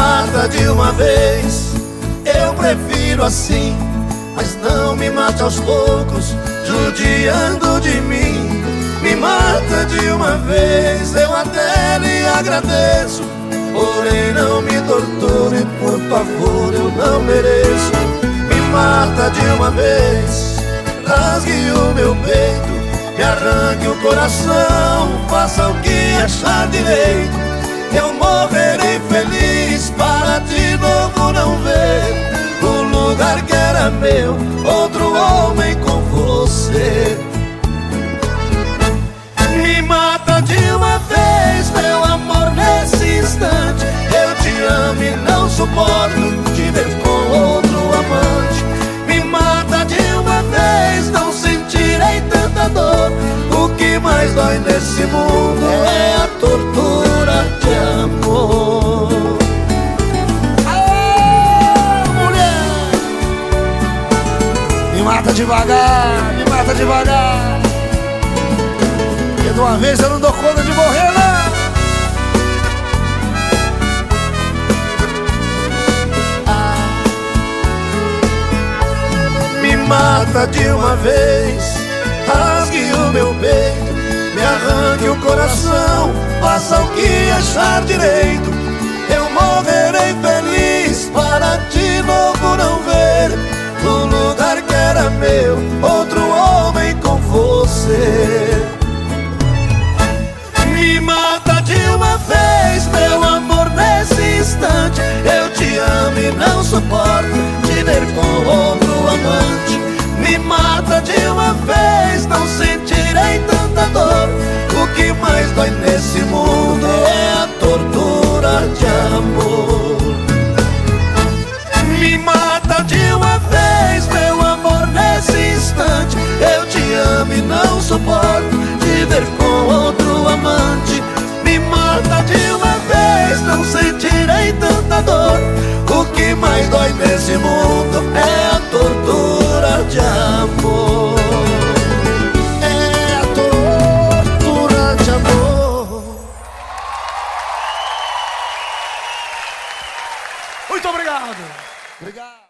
mata de uma vez, eu prefiro assim. Mas não me mate aos poucos, judiando de mim. Me mata de uma vez, eu até lhe agradeço. Porém, não me torture, por favor, eu não mereço. Me mata de uma vez, rasgue o meu peito, me arranque o coração, faça o que achar direito. Era meu, outro homem com você. Me mata de uma vez, meu amor, nesse instante. Eu te amo e não suporto te ver com outro amante. Me mata de uma vez, não sentirei tanta dor. O que mais dói nesse mundo devagar, me mata devagar. Porque de uma vez eu não dou conta de morrer, não. Me mata de uma vez, rasgue o meu peito, me arranque o coração, faça o que achar direito. Não suporto te ver com outro amante. Me mata de uma vez, não sentirei tanta dor. O que mais dói nesse mundo é a tortura de amor. Me mata de uma vez, meu amor, nesse instante. Eu te amo e não suporto foi desse mundo é a tortura de amor. É a tortura de amor. Muito obrigado. Obrigado.